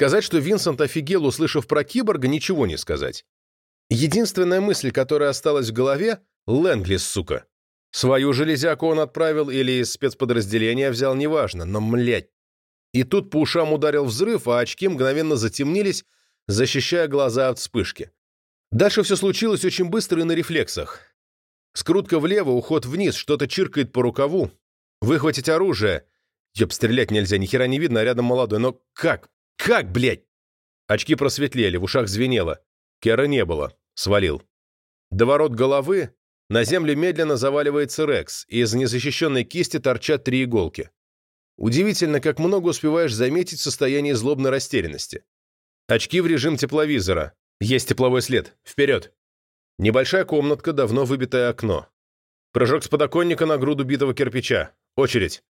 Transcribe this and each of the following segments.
Сказать, что Винсент офигел, услышав про киборга, ничего не сказать. Единственная мысль, которая осталась в голове — Лэнгли, сука. Свою железяку он отправил или из спецподразделения взял, неважно, но, млять. И тут по ушам ударил взрыв, а очки мгновенно затемнились, защищая глаза от вспышки. Дальше все случилось очень быстро и на рефлексах. Скрутка влево, уход вниз, что-то чиркает по рукаву. Выхватить оружие. Ёб, стрелять нельзя, ни хера не видно, а рядом молодой. Но как? Как, блядь? Очки просветлели, в ушах звенело. Кера не было. Свалил. До ворот головы на землю медленно заваливается Рекс, и из незащищенной кисти торчат три иголки. Удивительно, как много успеваешь заметить в состоянии злобной растерянности. Очки в режим тепловизора. Есть тепловой след. Вперед. Небольшая комнатка, давно выбитое окно. Прыжок с подоконника на груду битого кирпича. Очередь.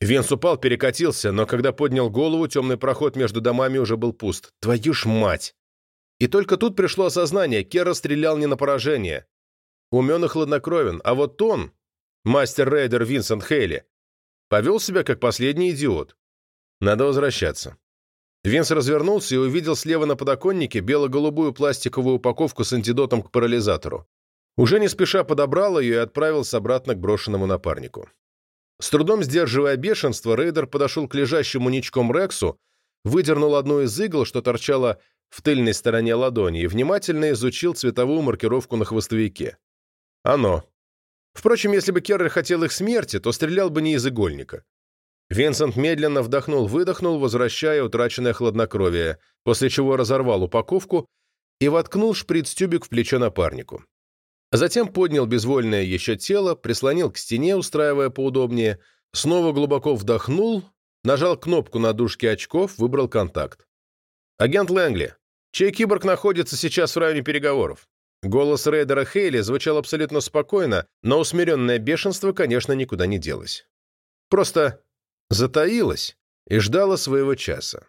Венс упал, перекатился, но когда поднял голову, темный проход между домами уже был пуст. Твою ж мать! И только тут пришло осознание, Кера стрелял не на поражение. Умен и хладнокровен, а вот он, мастер-рейдер Винсент Хейли, повел себя как последний идиот. Надо возвращаться. Винс развернулся и увидел слева на подоконнике бело-голубую пластиковую упаковку с антидотом к парализатору. Уже не спеша подобрал ее и отправился обратно к брошенному напарнику. С трудом сдерживая бешенство, рейдер подошел к лежащему ничком Рексу, выдернул одну из игл, что торчала в тыльной стороне ладони, и внимательно изучил цветовую маркировку на хвостовике. Оно. Впрочем, если бы Керрер хотел их смерти, то стрелял бы не из игольника. Винсент медленно вдохнул-выдохнул, возвращая утраченное хладнокровие, после чего разорвал упаковку и воткнул шприц-тюбик в плечо напарнику. Затем поднял безвольное еще тело, прислонил к стене, устраивая поудобнее, снова глубоко вдохнул, нажал кнопку на дужке очков, выбрал контакт. «Агент Лэнгли, чей киборг находится сейчас в районе переговоров?» Голос рейдера Хейли звучал абсолютно спокойно, но усмиренное бешенство, конечно, никуда не делось. Просто затаилось и ждало своего часа.